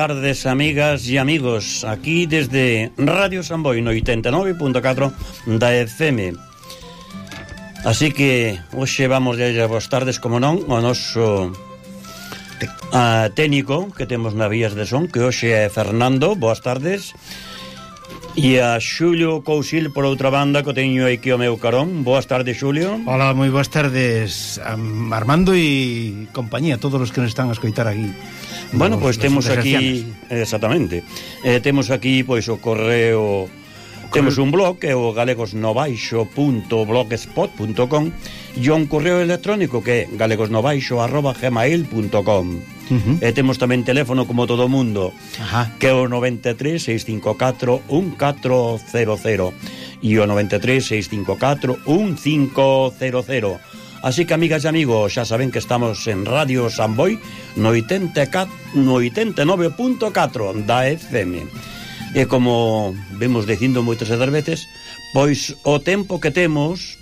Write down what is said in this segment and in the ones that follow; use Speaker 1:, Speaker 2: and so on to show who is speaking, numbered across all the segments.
Speaker 1: tardes, amigas e amigos, aquí desde Radio Samboy no 89.4 da FM. Así que hoxe vamos de vos tardes, como non, o noso a, técnico que temos na vías de son, que hoxe é Fernando, boas tardes. E a Xulio Cousil por outra banda que teño aquí o meu carón. Boas tardes, Xulio.
Speaker 2: Hola, moi boas tardes, Armando e compañía, todos os que nos están a escoitar aquí.
Speaker 1: Bueno, pois pues, temos aquí exactamente. Eh, temos aquí pois o correo Temos un blog que é o galegosnovaixo.blogspot.com e un correo electrónico que é galegosnovaixo.gmail.com uh eh, -huh. E temos tamén teléfono como todo o mundo Ajá. que é o 93 654 1400 e o 93 654 1500 Así que, amigas e amigos, xa saben que estamos en Radio Samboy no, no 89.4 da FM. E como vemos dicindo moitas veces, pois o tempo que temos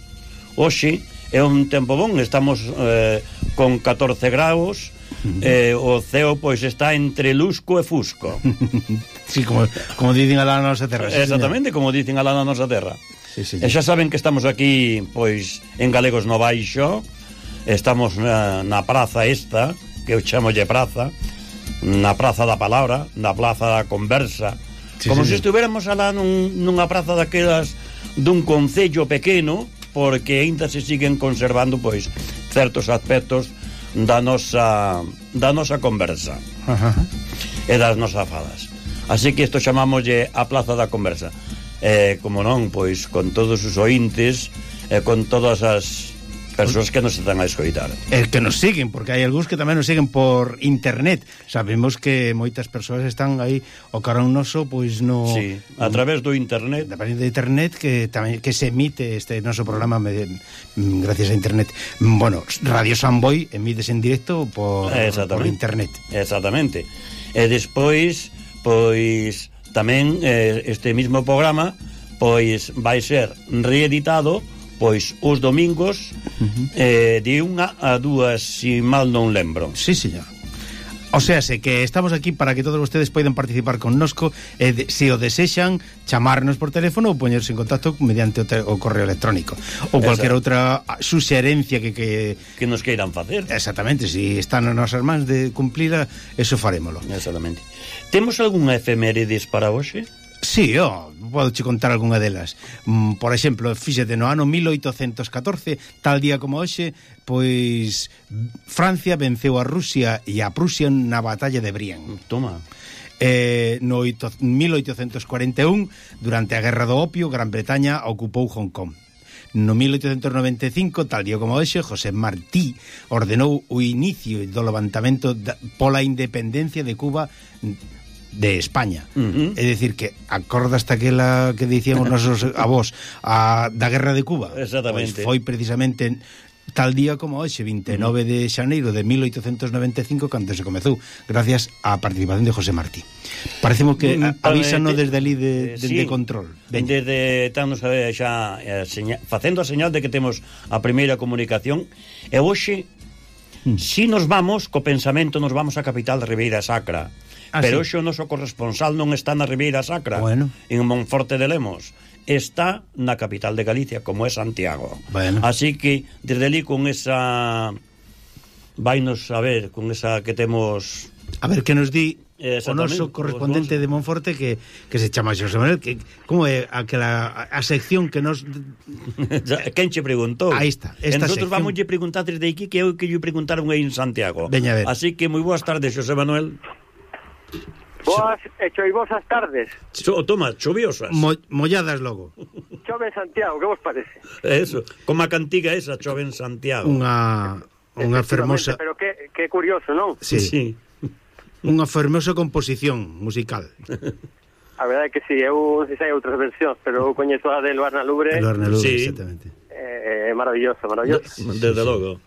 Speaker 1: hoxe é un tempo bon, estamos eh, con 14 graus, eh, o ceo pois está entre lusco e fusco.
Speaker 2: sí, como, como dicen a la nosa terra.
Speaker 1: Exactamente, sí, como dicen a la nosa terra. Sí, sí. E xa saben que estamos aquí pois en Galegos no Baixo, estamos na, na praza esta, que eu chamo de praza, na praza da palabra, na plaza da conversa, sí, como sí, se estuveramos alá nun, nunha praza daquelas dun concello pequeno, porque aínda se siguen conservando pois certos aspectos da nosa da nosa conversa. Ajá. E das nosas fadas. Así que isto chamámoslle a Plaza da Conversa eh, como non, pois con todos os ointes e eh, con todas as persoas que nos están a escoitar.
Speaker 2: E que nos siguen, porque hai algúns que tamén nos siguen por internet. Sabemos que moitas persoas están aí o carón noso, pois no...
Speaker 1: Sí, a través do internet.
Speaker 2: A través do internet que tamén que se emite este noso programa me, mm, gracias a internet. Mm, bueno, Radio Samboy emites en directo por, por internet.
Speaker 1: Exactamente. E despois, pois Tamén eh, este mismo programa pois vai ser reeditado pois os domingos uh -huh. eh, de unha a dúas, se si mal non lembro.
Speaker 2: Sí, señor. O sea, se que estamos aquí para que todos ustedes poidan participar connosco eh, de, se o desexan chamarnos por teléfono ou poñerse en contacto mediante o, te, o correo electrónico ou cualquier outra suxerencia que, que...
Speaker 1: que nos queiran facer.
Speaker 2: Exactamente, se si están nas nosas mans de cumplir, eso farémolo.
Speaker 1: Exactamente. Temos algunha efemérides para hoxe?
Speaker 2: Sí, oh, podo che contar algunha delas. Mm, por exemplo, fíxete, no ano 1814, tal día como hoxe, pois Francia venceu a Rusia e a Prusia na batalla de Brienne.
Speaker 1: Mm, toma.
Speaker 2: Eh, no 8, 1841, durante a Guerra do Opio, Gran Bretaña ocupou Hong Kong. No 1895, tal día como hoxe, José Martí ordenou o inicio do levantamento da, pola independencia de Cuba de España. Uh -huh. É dicir que acordas taquela que dicían os nosos avós a da guerra de Cuba?
Speaker 1: Exactamente.
Speaker 2: Pois foi precisamente tal día como hoxe, 29 de xaneiro de 1895, cando se comezou, gracias á participación de José Martí. Parecemos que avísanos desde ali de, eh, de, sí, de control.
Speaker 1: Ven. Desde estamos a ver xa eh, a facendo a señal de que temos a primeira comunicación, e hoxe, mm. si nos vamos, co pensamento, nos vamos á capital de Ribeira Sacra, Ah, Pero sí. o noso corresponsal non está na Ribeira Sacra, bueno. en Monforte de Lemos, está na capital de Galicia, como é Santiago. Bueno. Así que, desde ali, con esa... Vainos a ver, con esa que temos...
Speaker 2: A ver, que nos di o noso correspondente de Monforte que, que se chama Xosé Manuel que, como é aquela a sección que nos
Speaker 1: quen che preguntou
Speaker 2: aí está
Speaker 1: esta nosotros sección... vamos lle preguntar desde aquí que eu que lle preguntaron aí en Santiago
Speaker 2: Veña a ver.
Speaker 1: así que moi boas tardes Xosé Manuel
Speaker 3: Boas e choivosas tardes.
Speaker 1: Cho, toma, choviosas.
Speaker 2: Mo, molladas logo.
Speaker 3: Chove en Santiago, que vos parece?
Speaker 1: Eso, como a cantiga esa, chove en Santiago.
Speaker 2: Unha unha fermosa...
Speaker 3: Pero que, que curioso, non?
Speaker 2: Sí, sí. Unha fermosa composición musical.
Speaker 3: A verdade é que si, sí, eu non sei se hai outras versións, pero eu coñezo a de Luarna
Speaker 2: Lubre. Luarna Lubre, sí. exactamente.
Speaker 3: É eh, maravilloso, maravilloso.
Speaker 1: Desde logo.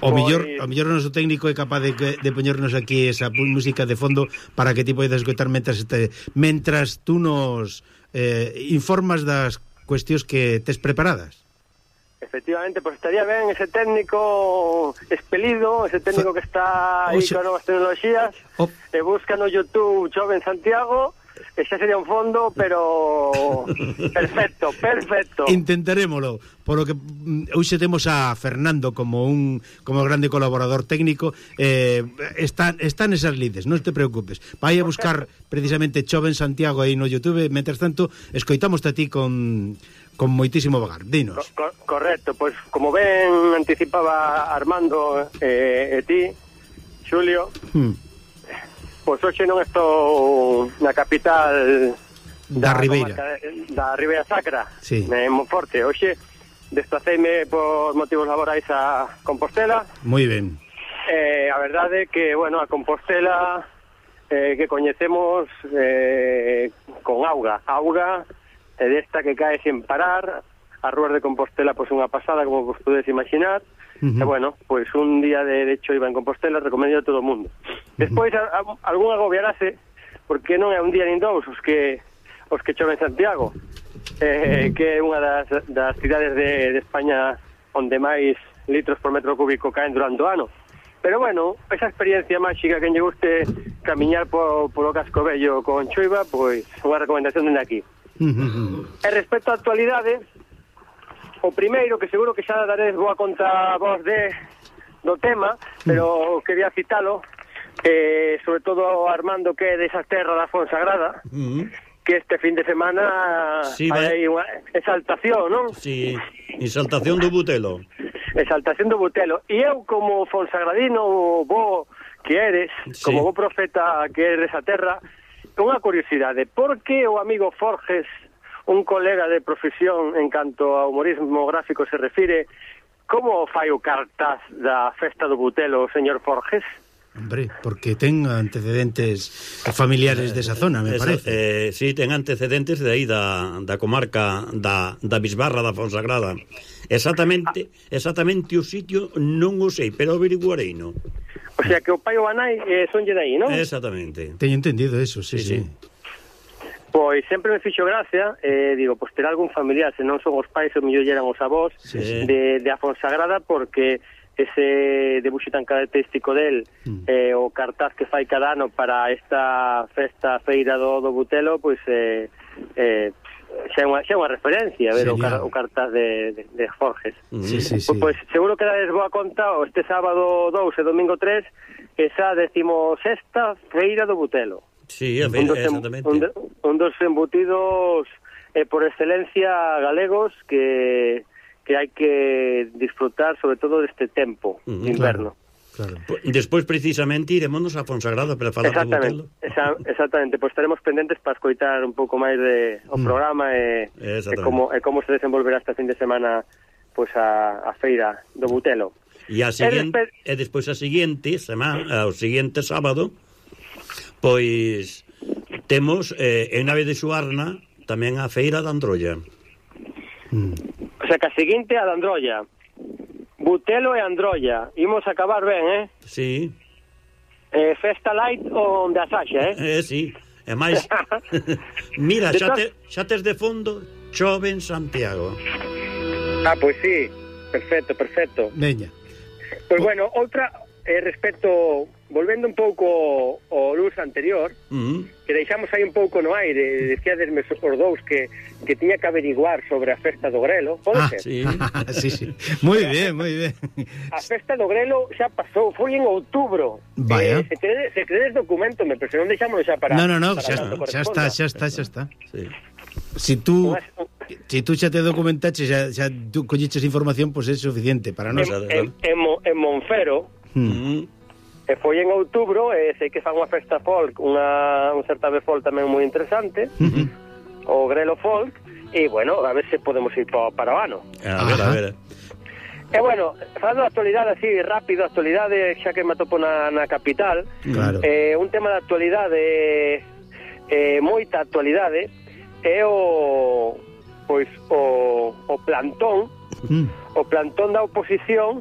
Speaker 2: O pois- mellor, o mellor o noso técnico é capaz de, de poñernos aquí esa música de fondo para que ti podes escutar mentras, te, mentras tú nos eh, informas das cuestións que tes preparadas.
Speaker 3: Efectivamente, pues estaría ben ese técnico expelido, ese técnico que está aí
Speaker 2: Oxe.
Speaker 3: con novas tecnologías,
Speaker 2: o...
Speaker 3: e busca no YouTube Joven Santiago, Ese sería un fondo, pero perfecto, perfecto.
Speaker 2: Intentaremoslo, por lo que mm, hoxe temos a Fernando como un como grande colaborador técnico, eh, está, están esas lides, non te preocupes. Vai a buscar precisamente Choven Santiago aí no YouTube, mentras tanto escoitamos a ti con con moitísimo vagar. Dinos.
Speaker 3: Co correcto, pois como ben anticipaba Armando eh, e ti, Xulio,
Speaker 2: hmm
Speaker 3: Pois hoxe non estou na capital
Speaker 2: da,
Speaker 3: da Ribeira da Ribeira Sacra.
Speaker 2: Sí.
Speaker 3: é Monforte, hoxe desplaceime por motivos laborais a Compostela.
Speaker 2: Moi ben
Speaker 3: eh, a verdade que, bueno, a Compostela eh, que coñecemos eh, con auga. Auga eh, desta que cae sen parar. A Rúas de Compostela pois unha pasada como vos podes imaginar.
Speaker 2: Uh eh, -huh.
Speaker 3: e bueno, pois un día de hecho iba en Compostela recomendo a todo o mundo. Despois, a, a, algún agobiarase, porque non é un día nin dous os que os que chove en Santiago, eh, que é unha das, das cidades de, de España onde máis litros por metro cúbico caen durante o ano. Pero bueno, esa experiencia máxica que lle guste camiñar po, polo casco bello con chuiva, pois unha recomendación dende aquí. e respecto á actualidade, o primeiro que seguro que xa daréis boa conta vos de do tema, pero quería citalo, eh, sobre todo Armando que é desa terra da Fonsagrada,
Speaker 1: uh -huh.
Speaker 3: que este fin de semana
Speaker 1: sí,
Speaker 3: hai unha exaltación, non?
Speaker 1: Sí, exaltación do Butelo.
Speaker 3: Exaltación do Butelo. E eu como Fonsagradino vou que eres,
Speaker 1: sí.
Speaker 3: como vos profeta que eres desa terra, unha curiosidade, por que o amigo Forges, un colega de profesión en canto ao humorismo gráfico se refire, como fai o cartaz da festa do Butelo o señor Forges?
Speaker 2: Hombre, porque ten antecedentes familiares eh, desa zona, me
Speaker 1: Esa,
Speaker 2: parece.
Speaker 1: Eh, sí, ten antecedentes de aí da, da comarca da, da Bisbarra da Fonsagrada. Exactamente, exactamente o sitio non o sei, pero averiguarei, no.
Speaker 3: O sea, que o pai e o anai eh, son de aí, non?
Speaker 1: Exactamente.
Speaker 2: Teño entendido eso, sí,
Speaker 1: sí.
Speaker 2: sí.
Speaker 1: sí.
Speaker 3: Pois sempre me fixo gracia, eh, digo, pois ter algún familiar, se non son os pais, o mellor eran os avós,
Speaker 1: sí.
Speaker 3: de, de a Fonsagrada, porque ese debuxo tan característico del
Speaker 2: mm.
Speaker 3: eh, o cartaz que fai cada ano para esta festa feira do, do Butelo pois eh, eh, xa é unha, xa é unha referencia ver o, car, o cartaz de, de, de Forges
Speaker 1: mm.
Speaker 2: sí, sí, sí.
Speaker 3: Pois, pois seguro que dades boa conta o este sábado 2 e domingo 3 esa decimosexta feira do Butelo
Speaker 1: Sí, a ver,
Speaker 3: un dos,
Speaker 1: exactamente.
Speaker 3: Un, un dos embutidos eh, por excelencia galegos que que hai que disfrutar sobre todo deste tempo
Speaker 1: mm,
Speaker 3: inverno.
Speaker 2: Claro.
Speaker 1: Claro. Despois precisamente iremos a Fonsagrada para falar
Speaker 3: exactamente,
Speaker 1: do Botelo.
Speaker 3: Esa, exactamente, pois estaremos pendentes para escoitar un pouco máis de o
Speaker 2: mm.
Speaker 3: programa e, e como e como se desenvolverá esta fin de semana pois a, a feira do Butelo.
Speaker 1: E a seguinte
Speaker 3: e,
Speaker 1: e despois a seguinte semana, o seguinte sábado pois temos eh, en Nave de Suarna tamén a feira da Androlla.
Speaker 2: Mm.
Speaker 3: Pois que a seguinte a de Androlla. Butelo e Androlla. Imos acabar ben, eh?
Speaker 1: Sí.
Speaker 3: Eh, festa light onde a Sasha, eh?
Speaker 1: Eh, sí. E máis... Mira,
Speaker 3: de
Speaker 1: xa, te, xa tes de fondo Chove en Santiago.
Speaker 3: Ah, pois sí. Perfecto, perfecto.
Speaker 2: Veña.
Speaker 3: Pois pues, bueno, outra eh, respecto volvendo un pouco ao, luz anterior,
Speaker 1: uh -huh.
Speaker 3: que deixamos aí un pouco no aire, decíadesme os dous que, que tiña que averiguar sobre a festa do Grelo, pode
Speaker 2: ah,
Speaker 3: ser?
Speaker 1: Sí.
Speaker 2: sí, sí. Moi ben, moi ben.
Speaker 3: A festa do Grelo xa pasou, foi en outubro.
Speaker 2: Vaya.
Speaker 3: Eh, se, credes, se credes documento, me, pero se non deixámoslo xa para...
Speaker 2: No, no, no,
Speaker 3: para
Speaker 2: xa, xa está, xa está, xa está.
Speaker 1: Sí.
Speaker 2: Si tú... Si tú xa te documentaches, xa, xa tú colliches información, pois pues é suficiente para nós.
Speaker 3: En, en, en, en Monfero,
Speaker 2: mm.
Speaker 1: Uh -huh
Speaker 3: E foi en outubro, e sei que fan unha festa folk, unha, un certame folk tamén moi interesante, o Grelo Folk, e bueno, a ver se podemos ir para, para o ano.
Speaker 1: A ver,
Speaker 2: Ajá.
Speaker 1: a ver.
Speaker 3: E bueno, falando da actualidade así rápido, actualidade xa que me atopo na, na capital,
Speaker 2: claro.
Speaker 3: eh, un tema da actualidade eh, moita actualidade é o pois o, o plantón,
Speaker 2: mm.
Speaker 3: o plantón da oposición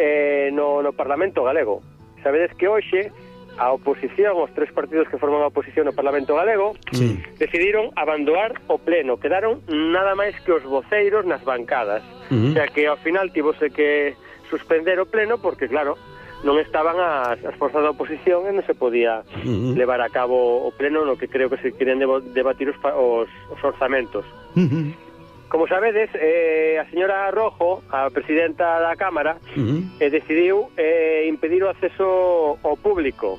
Speaker 3: eh, no, no Parlamento galego. Sabedes que hoxe a oposición, os tres partidos que forman a oposición no Parlamento Galego,
Speaker 2: sí.
Speaker 3: decidiron abandonar o pleno. Quedaron nada máis que os voceiros nas bancadas. Uh -huh. O sea que ao final tivose que suspender o pleno porque, claro, non estaban as, as forzas da oposición e non se podía uh -huh. levar a cabo o pleno no que creo que se querían debatir os, os, os orzamentos. Uh -huh. Como sabedes, eh, a señora Rojo, a presidenta da Cámara, uh -huh. eh, decidiu eh, impedir o acceso ao público.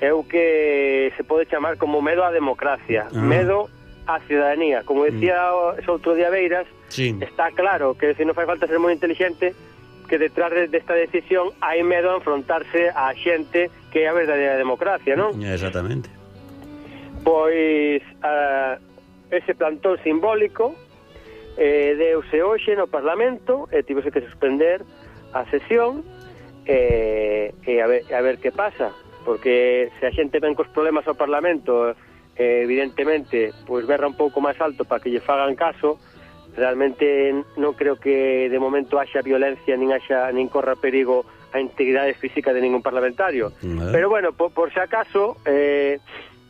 Speaker 3: É o que se pode chamar como medo á democracia, ah. medo á ciudadanía. Como mm. decía uh -huh. outro día Beiras, sí. está claro que se non fai falta ser moi inteligente que detrás desta decisión hai medo a enfrontarse á xente que é a verdadeira democracia, non?
Speaker 1: Mm, exactamente.
Speaker 3: Pois uh, ese plantón simbólico eh, deuse hoxe no Parlamento e eh, tivese que suspender a sesión e, eh, e a, ver, a ver que pasa porque se a xente ven cos problemas ao Parlamento eh, evidentemente pois berra un pouco máis alto para que lle fagan caso realmente non creo que de momento haxa violencia nin haxa nin corra perigo a integridade física de ningún parlamentario. Uh -huh. Pero bueno, por, por se acaso eh,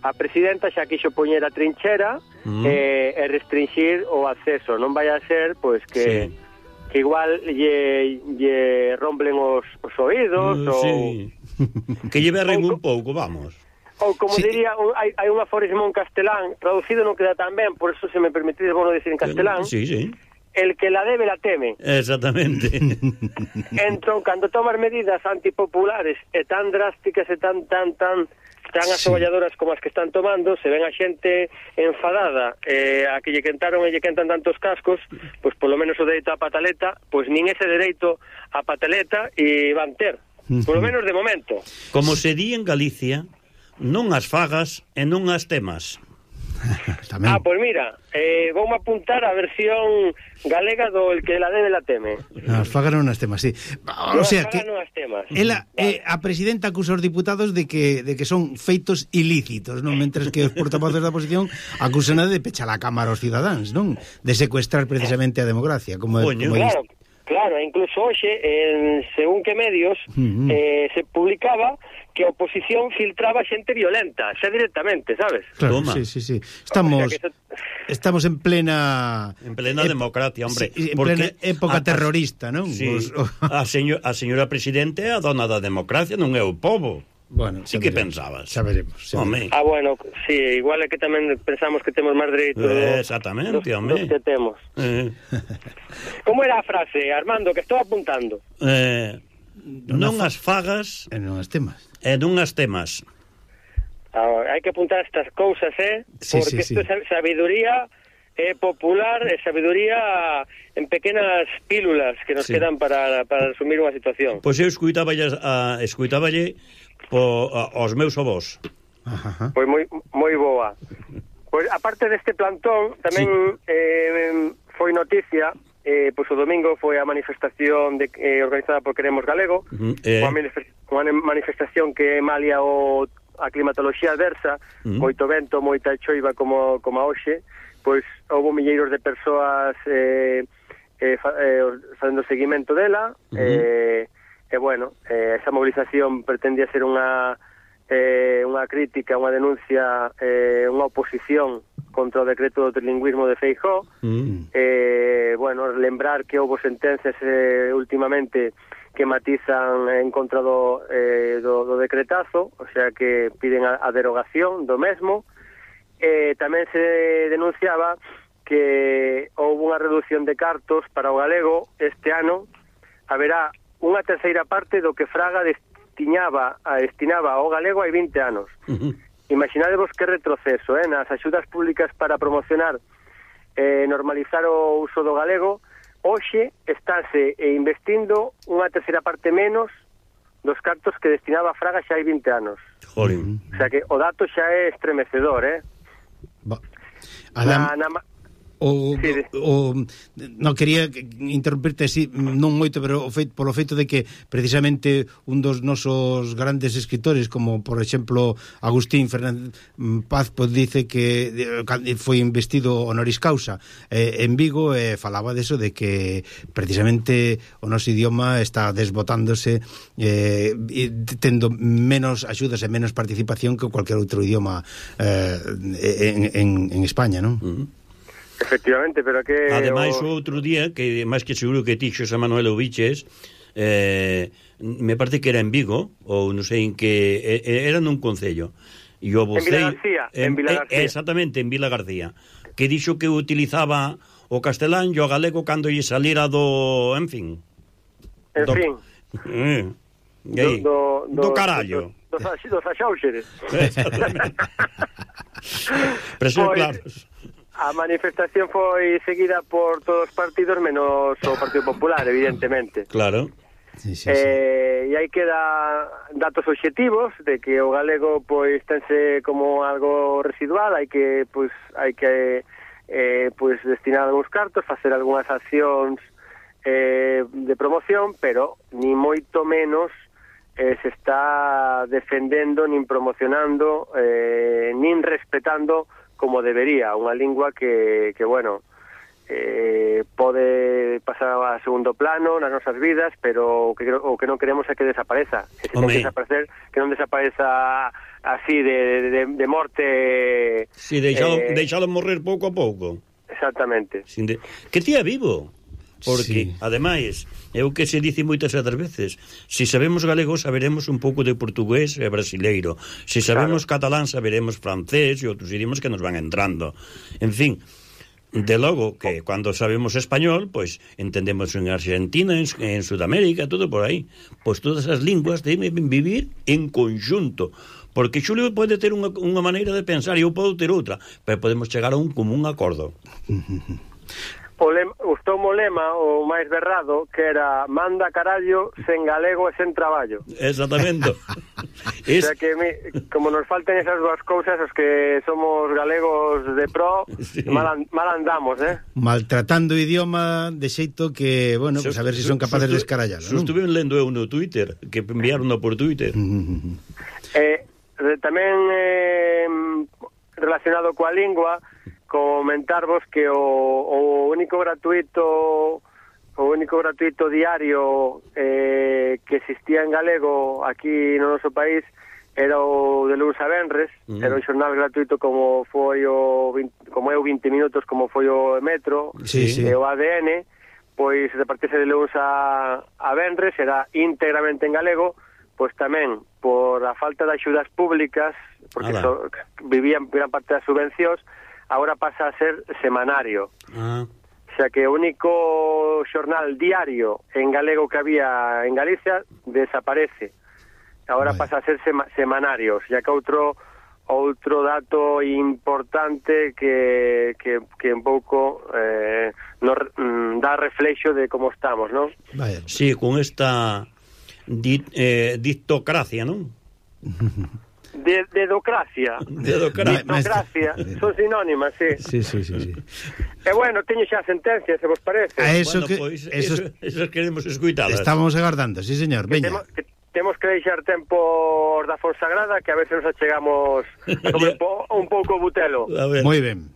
Speaker 3: a presidenta xa quixo poñer a trinchera mm. Eh, e, e restringir o acceso. Non vai a ser pois que sí. que igual lle, lle romplen os, os oídos uh, ou... Sí.
Speaker 1: que lle berren un pouco, vamos.
Speaker 3: Ou como sí. diría, hai, hai un aforismo en castelán, traducido non queda tan ben, por eso se me permitís bueno decir en eh, castelán.
Speaker 1: Sí, sí.
Speaker 3: El que la debe la teme.
Speaker 1: Exactamente.
Speaker 3: entón, cando tomas medidas antipopulares e tan drásticas e tan, tan, tan están as como as que están tomando, se ven a xente enfadada, eh, a que lle quentaron e lle quentan tantos cascos, pois polo menos o dereito a pataleta, pois nin ese dereito a pataleta e van ter, polo menos de momento.
Speaker 1: Como se di en Galicia, non as fagas e non as temas.
Speaker 3: Tamén. Ah, pois mira, eh, vou apuntar a versión galega do El que la debe la teme.
Speaker 2: Ah, Nos fagaron unhas temas, sí.
Speaker 3: O sea, que unhas temas.
Speaker 2: Ela, eh, a presidenta acusa os diputados de que de que son feitos ilícitos, non? Mentres que os portavoces da oposición acusan de pechar a Cámara aos cidadáns, non? De secuestrar precisamente a democracia, como,
Speaker 3: como claro, Claro, incluso hoxe, en según que medios, uh -huh. eh, se publicaba que a oposición filtraba xente violenta, xa directamente, sabes?
Speaker 2: Claro, Toma. sí, sí, sí. Estamos o sea eso... estamos en plena
Speaker 1: en plena e... democracia, hombre,
Speaker 2: sí, en porque plena época a... terrorista, non?
Speaker 1: Sí, Os... a, señor, a señora presidente é a dona da democracia, non é o povo. Bueno, sí que pensabas.
Speaker 2: Xa veremos. Xa
Speaker 3: veremos. Ah, bueno, sí, igual é que tamén pensamos que temos máis dereitos.
Speaker 1: Eh, exactamente, dos,
Speaker 3: home. Dos que temos. Eh. Como era a frase, Armando, que estou apuntando?
Speaker 1: Eh, non, non as fagas...
Speaker 2: Eh, e non as temas.
Speaker 1: E non as temas.
Speaker 3: Ah, hai que apuntar estas cousas, eh? Sí, Porque sí, isto sí. é sabiduría é popular e sabiduría en pequenas pílulas que nos sí. quedan para, para resumir unha situación.
Speaker 1: Pois eu escuitaba a, escuitaba po, a, aos meus avós.
Speaker 3: Pois moi, moi boa. Pois aparte deste plantón, tamén sí. eh, foi noticia eh, pois o domingo foi a manifestación de, eh, organizada por Queremos Galego, uh -huh. eh... eh. unha, unha manifestación que malia o a climatoloxía adversa, uh -huh. moito vento, moita choiva como, como a hoxe, pois houve milleiros de persoas eh, eh, fa, eh, facendo seguimento dela, uh -huh. eh, E bueno, eh, esa movilización pretendía ser unha eh, unha crítica, unha denuncia, eh, unha oposición contra o decreto do trilingüismo de Feijó. Mm. Eh, bueno, lembrar que houve sentencias eh, últimamente que matizan en contra do, eh, do, do decretazo, o sea que piden a, a derogación do mesmo. Eh, tamén se denunciaba que houve unha reducción de cartos para o galego este ano. Haberá unha terceira parte do que Fraga destiñaba a destinaba ao galego hai 20 anos. Uh -huh. Imaginadevos que retroceso, eh, nas axudas públicas para promocionar eh, normalizar o uso do galego, hoxe estáse eh, investindo unha terceira parte menos dos cartos que destinaba a Fraga xa hai 20 anos.
Speaker 1: Jolín.
Speaker 3: O sea que o dato xa é estremecedor, eh?
Speaker 2: Ba Adam... na, na, o, sí, o non quería interrumpirte así non moito, pero o feito, polo feito de que precisamente un dos nosos grandes escritores, como por exemplo Agustín Fernández mm, Paz pues, dice que foi investido honoris causa eh, en Vigo eh, falaba deso de que precisamente o noso idioma está desbotándose eh, tendo menos axudas e menos participación que cualquier outro idioma eh, en, en, en España, non? Uh -huh.
Speaker 3: Efectivamente, pero que...
Speaker 1: Ademais,
Speaker 3: o
Speaker 1: outro día, que máis que seguro que ti Xosé Manuel Oviches, eh, me parece que era en Vigo, ou non sei en que... Eh, era nun concello. E o
Speaker 3: vocei,
Speaker 1: en
Speaker 3: Vila García. En, en Vila eh, García.
Speaker 1: Eh, exactamente, en Vila García. Que dixo que utilizaba o castelán e o galego cando lle salira do... En fin.
Speaker 3: En
Speaker 1: do,
Speaker 3: fin.
Speaker 1: Eh, aí,
Speaker 3: do,
Speaker 1: do, do carallo.
Speaker 3: Do, do, dos, dos axauxeres.
Speaker 1: Presión,
Speaker 3: pues,
Speaker 1: claro.
Speaker 3: A manifestación foi seguida por todos os partidos menos o Partido Popular, evidentemente.
Speaker 1: Claro.
Speaker 2: Sí, sí, sí.
Speaker 3: Eh, e aí queda datos obxectivos de que o galego pois tense como algo residual, hai que pois hai que eh, pois destinar algúns cartos, facer algunhas accións eh, de promoción, pero ni moito menos eh, se está defendendo, nin promocionando, eh, nin respetando como debería, unha lingua que, que bueno, eh, pode pasar a segundo plano nas nosas vidas, pero o que, o que non queremos é que desapareza. Que se
Speaker 1: Home.
Speaker 3: desaparecer, que non desapareza así de, de, de morte...
Speaker 1: Si, sí, deixalo,
Speaker 3: eh,
Speaker 1: deixalo morrer pouco a pouco.
Speaker 3: Exactamente.
Speaker 1: Sin de... Que tía vivo. Porque,
Speaker 2: sí.
Speaker 1: ademais, é o que se dice moitas outras veces, se si sabemos galego saberemos un pouco de portugués e brasileiro, se si sabemos claro. catalán saberemos francés e outros idiomas que nos van entrando. En fin, De logo que cando sabemos español, pois entendemos en Argentina, en, en Sudamérica, todo por aí. Pois todas as linguas deben vivir en conxunto, porque Xulio pode ter unha, unha maneira de pensar e eu podo ter outra, pero podemos chegar a un común acordo.
Speaker 3: o lema, o lema o máis berrado que era manda carallo sen galego e sen traballo.
Speaker 1: Exactamente. es...
Speaker 3: O sea que mi, como nos falten esas dúas cousas os que somos galegos de pro
Speaker 1: sí.
Speaker 3: mal, mal andamos, eh?
Speaker 2: Maltratando o idioma de xeito que, bueno, pues a ver se si son capaces de escarallalo. Sustuve
Speaker 1: estuve lendo eu no Twitter, que enviaron por Twitter.
Speaker 3: eh, tamén eh, relacionado coa lingua comentarvos que o, o único gratuito o único gratuito diario eh, que existía en galego aquí no noso país era o de lunes a venres,
Speaker 1: mm.
Speaker 3: era un xornal gratuito como foi o 20, como é o 20 minutos como foi o Metro,
Speaker 2: sí, sí.
Speaker 3: e o ADN, pois se repartirse de lunes a, a venres era íntegramente en galego, pois tamén por a falta de axudas públicas, porque
Speaker 1: Ala.
Speaker 3: so, vivían gran parte das subvencións, agora pasa a ser semanario.
Speaker 1: Ah.
Speaker 3: O sea que o único xornal diario en galego que había en Galicia desaparece. Agora
Speaker 2: vale.
Speaker 3: pasa a ser sema semanario, xa que outro outro dato importante que, que, que un pouco eh, nos mm, dá reflexo de como estamos, non?
Speaker 2: Vale.
Speaker 1: Sí, con esta di, eh, dictocracia, non?
Speaker 3: De, dedocracia.
Speaker 1: Dedocracia.
Speaker 3: Dedocracia. Son sinónimas, sí.
Speaker 2: Sí, sí, sí, sí.
Speaker 3: E bueno, teño xa sentencia, se vos parece.
Speaker 2: A eso
Speaker 1: bueno,
Speaker 2: que...
Speaker 1: Pois,
Speaker 2: eso,
Speaker 1: eso, eso queremos escuitalas.
Speaker 2: Estamos agardando, sí, señor.
Speaker 3: Que
Speaker 2: Veña.
Speaker 3: Que temos que deixar tempo da Fonsagrada, que a veces nos achegamos sobre un, po, un pouco butelo.
Speaker 2: Moi ben.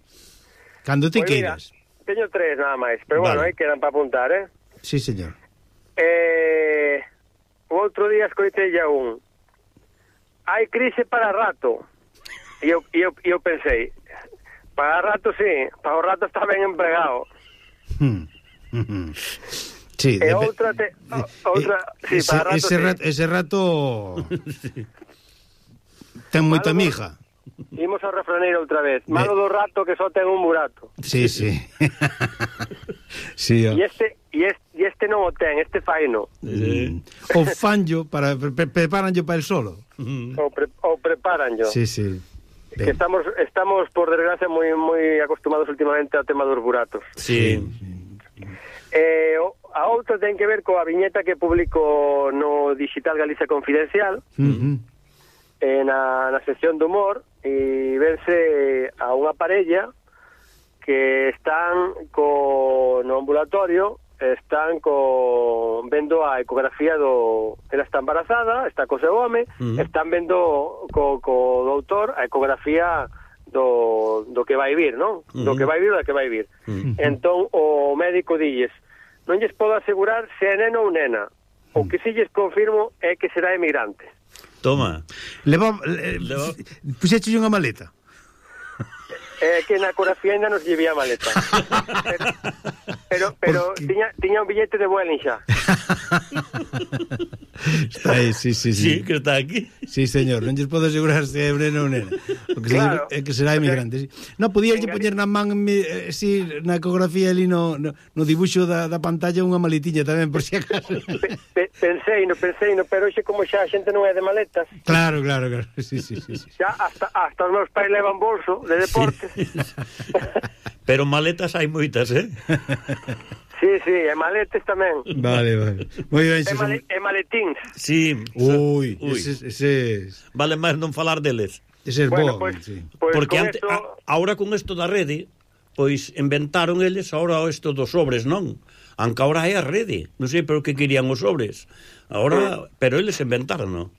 Speaker 2: Cando te
Speaker 3: pois
Speaker 2: queiras.
Speaker 3: Teño tres nada máis, pero
Speaker 1: vale.
Speaker 3: bueno, aí quedan para apuntar, eh?
Speaker 2: Sí, señor.
Speaker 3: Eh, o outro día escoitei ya un hai crise para rato. E eu, eu, eu pensei, para rato sí, para o rato está ben empregado.
Speaker 2: Hmm. Sí,
Speaker 3: e outra... Te, eh, outra eh, sí,
Speaker 2: ese,
Speaker 3: para rato,
Speaker 2: ese,
Speaker 3: sí.
Speaker 2: rato, ese rato... ten moita mija.
Speaker 3: Imos ao refraneiro outra vez. Malo do rato que só ten un burato.
Speaker 2: Sí, sí. sí.
Speaker 3: E este, y este, E este non o ten, este faino.
Speaker 1: Eh,
Speaker 2: o fanllo, para, pre, preparanllo para el solo.
Speaker 1: Mm-hmm.
Speaker 3: O, pre, o preparanllo.
Speaker 2: Sí, sí. Ben.
Speaker 3: Que estamos, estamos por desgracia, moi moi acostumados últimamente ao tema dos buratos.
Speaker 1: Sí.
Speaker 3: sí. Eh, a outra ten que ver coa viñeta que publico no Digital Galicia Confidencial,
Speaker 2: uh -huh.
Speaker 3: eh, na, na sección de humor, e verse eh, a unha parella que están co, no ambulatorio están co, vendo a ecografía do... Ela está embarazada, está co seu home,
Speaker 1: uh -huh.
Speaker 3: están vendo co, co doutor a ecografía do, do que vai vir, non? Uh
Speaker 1: -huh.
Speaker 3: Do que vai vir da que vai vir.
Speaker 1: Uh -huh.
Speaker 3: Entón, o médico dilles, non lles podo asegurar se é neno ou nena. O que si lles confirmo é que será emigrante.
Speaker 1: Toma.
Speaker 2: Leva... Eh,
Speaker 1: Le,
Speaker 2: Puxeche unha maleta
Speaker 3: eh, que na Corafía ainda nos llevía a maleta. Pero, pero, pero tiña, tiña un billete de Vueling xa.
Speaker 2: Está aí, sí, sí, sí.
Speaker 1: Sí, que está aquí.
Speaker 2: Sí, señor, non lles podo asegurar se é breno ou nena. Porque
Speaker 3: claro.
Speaker 2: é que será emigrante. Sí. No, podías
Speaker 3: lle
Speaker 2: poñer na man eh, sí, na ecografía ali no, no, no dibuixo da, da pantalla unha maletiña tamén, por si acaso.
Speaker 3: Pe, pe, pensei, no, pensei, no, pero xe como xa a xente non é de maletas.
Speaker 2: Claro, claro, claro. Sí, sí, sí, sí.
Speaker 3: Xa hasta, hasta os meus pais levan bolso de deportes.
Speaker 1: Pero maletas hai moitas, eh?
Speaker 3: Sí, sí, e maletes tamén.
Speaker 2: Vale, vale. Moi ben,
Speaker 3: e, male, e maletíns.
Speaker 1: Sí.
Speaker 2: Ui,
Speaker 1: ui.
Speaker 2: ese.
Speaker 1: Vale máis non falar deles.
Speaker 2: Ese es
Speaker 3: bueno,
Speaker 2: bo.
Speaker 3: pues,
Speaker 2: sí.
Speaker 3: pues
Speaker 1: Porque ante,
Speaker 3: esto...
Speaker 1: a, ahora con isto da rede, pois inventaron eles ahora isto dos sobres, non? Anca ahora é a rede. Non sei pero que querían os sobres. Ahora, pero eles inventaron, non?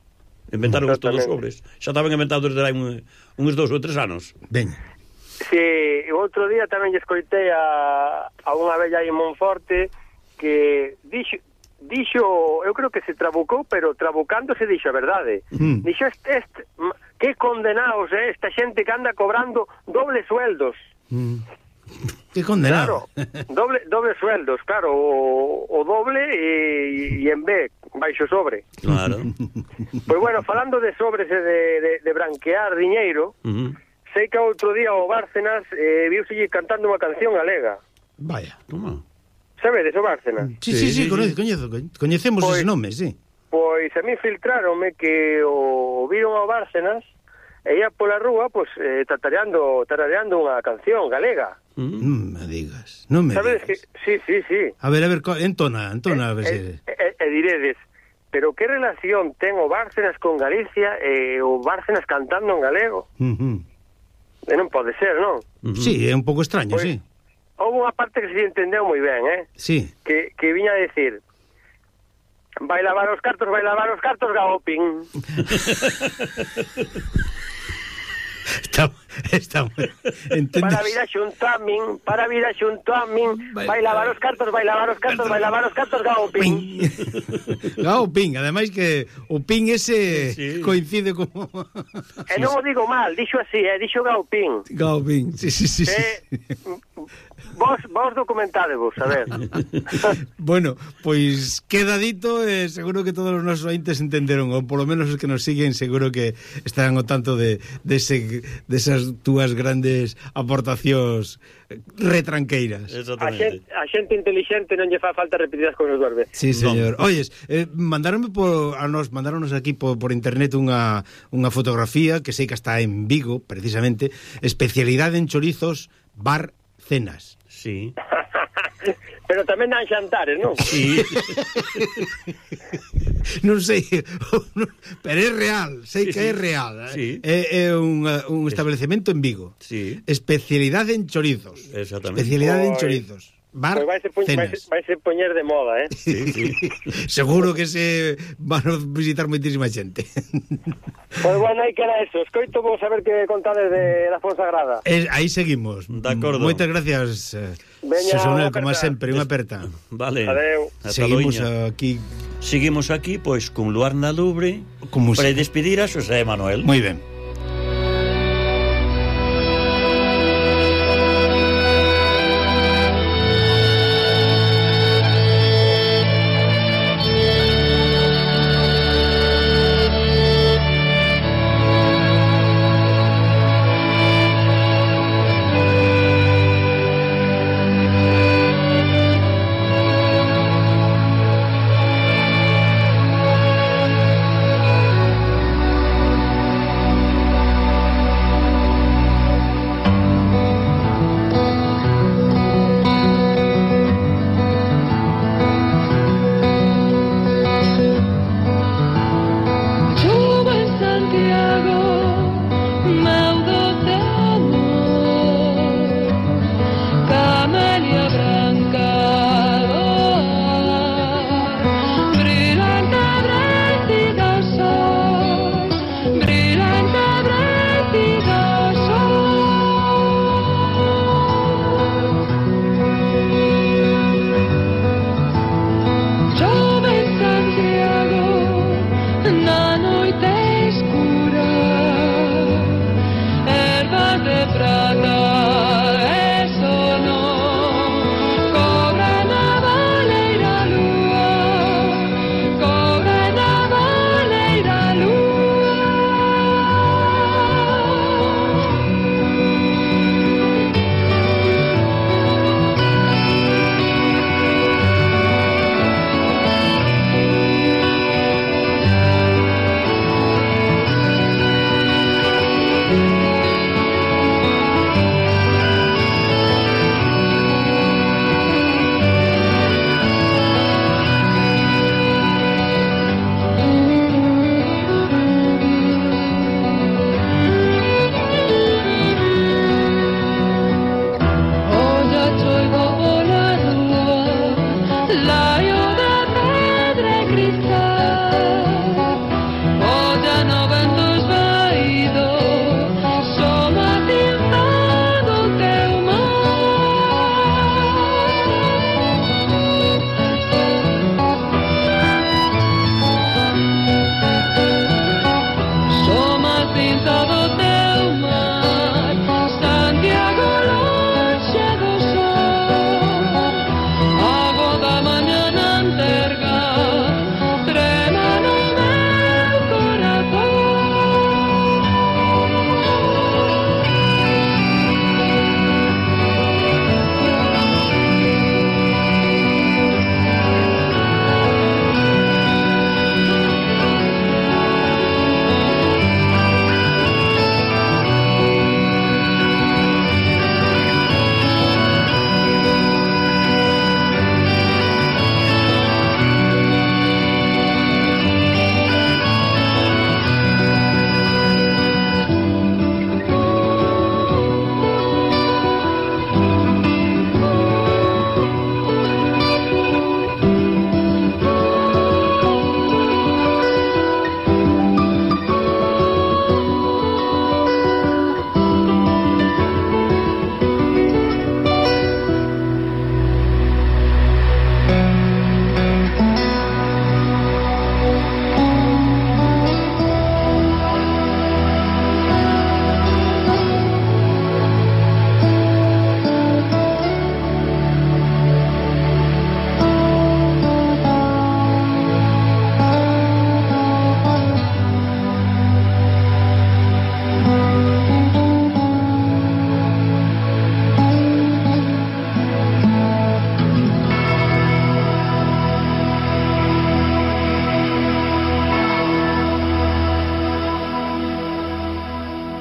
Speaker 1: Inventaron isto dos sobres. Xa estaban inventados desde hai un, uns dous ou tres anos.
Speaker 2: Veña.
Speaker 3: Sí, o outro día tamén escoitei a, a unha bella aí en Monforte que dixo, dixo, eu creo que se trabucou, pero trabucando se dixo a verdade.
Speaker 2: Mm.
Speaker 3: Dixo, este, este, que condenaos eh, esta xente que anda cobrando doble sueldos.
Speaker 2: Mm. Que condenado.
Speaker 3: Claro, doble, doble sueldos, claro, o, o doble e, e en B, baixo sobre.
Speaker 1: Claro.
Speaker 3: Pois pues bueno, falando de sobres e de, de, de branquear diñeiro,
Speaker 1: uh -huh
Speaker 3: sei que outro día o Bárcenas eh, viuselle cantando unha canción galega.
Speaker 2: Vaya,
Speaker 1: toma.
Speaker 3: Sabedes o Bárcenas?
Speaker 2: Sí, sí, sí,
Speaker 1: sí, sí.
Speaker 2: coñezo, coñezo, coñecemos
Speaker 3: pois,
Speaker 2: ese nome, sí.
Speaker 3: Pois a mí filtrárome que o viron ao Bárcenas e ia pola rúa, pois, eh, tatareando, tarareando unha canción galega.
Speaker 1: Mm.
Speaker 2: Non me digas, non me
Speaker 3: Sabedes
Speaker 2: digas.
Speaker 3: Que, sí, sí, sí.
Speaker 2: A ver, a ver, entona, entona, a ver
Speaker 3: eh,
Speaker 2: se...
Speaker 3: e diredes, pero que relación ten o Bárcenas con Galicia e o Bárcenas cantando en galego?
Speaker 2: Uh -huh.
Speaker 3: E non pode ser, non?
Speaker 1: Uh -huh.
Speaker 2: Sí, é un pouco extraño,
Speaker 3: pois,
Speaker 2: sí.
Speaker 3: Houve unha parte que se entendeu moi ben, eh?
Speaker 2: Sí.
Speaker 3: Que, que viña a decir, vai lavar os cartos, vai lavar os cartos, Gaopin.
Speaker 2: está, está, estamos
Speaker 3: Para vir a xunto a min Para vir a xunto a min
Speaker 2: Vai
Speaker 3: lavar os cartos, vai lavar os cartos, vai lavar os cartos Gao
Speaker 2: pin Gao pin, ademais que o pin ese
Speaker 1: sí.
Speaker 2: coincide como
Speaker 3: E non o digo mal, dixo así, eh, dixo Gao pin
Speaker 2: Gao pin, sí, sí, sí, sí.
Speaker 3: Eh, vos, vos documentadevos, a ver.
Speaker 2: bueno, pois queda dito, eh, seguro que todos os nosos ointes entenderon, ou polo menos os que nos siguen seguro que estarán o tanto de, de, ese, de esas túas grandes aportacións eh, retranqueiras.
Speaker 3: A xente, a xente intelixente non lle fa falta repetir as cousas dúas veces.
Speaker 2: Sí, señor. Oyes, eh, mandaronme por, a nos, mandaronos aquí por, por internet unha, unha fotografía que sei que está en Vigo, precisamente, especialidade en chorizos, bar cenas.
Speaker 1: Sí.
Speaker 3: Pero tamén dan xantares, non?
Speaker 1: Sí.
Speaker 2: non sei, pero é real, sei
Speaker 1: sí,
Speaker 2: que
Speaker 1: sí.
Speaker 2: é real. Eh.
Speaker 1: Sí.
Speaker 2: É, é un, eh, un establecemento en Vigo.
Speaker 1: Sí.
Speaker 2: Especialidade en chorizos.
Speaker 1: Exactamente.
Speaker 2: Especialidade en chorizos.
Speaker 3: Pois Bar, pues
Speaker 2: vaise,
Speaker 3: poñ, vaise, vaise poñer de moda, eh?
Speaker 1: Sí, sí.
Speaker 2: Seguro que se van a visitar moitísima xente.
Speaker 3: Pois bueno, aí queda eso. Escoito vos a ver que contades de la Fonsagrada.
Speaker 2: Eh, aí seguimos.
Speaker 1: De acordo.
Speaker 2: Moitas gracias, eh,
Speaker 3: Veña, Susana,
Speaker 2: como sempre, unha aperta.
Speaker 1: Vale.
Speaker 3: Adeu.
Speaker 2: Seguimos aquí.
Speaker 1: Seguimos aquí, pois, con Luar na Lubre,
Speaker 2: como
Speaker 1: para despedir a Xosé Manuel.
Speaker 2: Moi ben.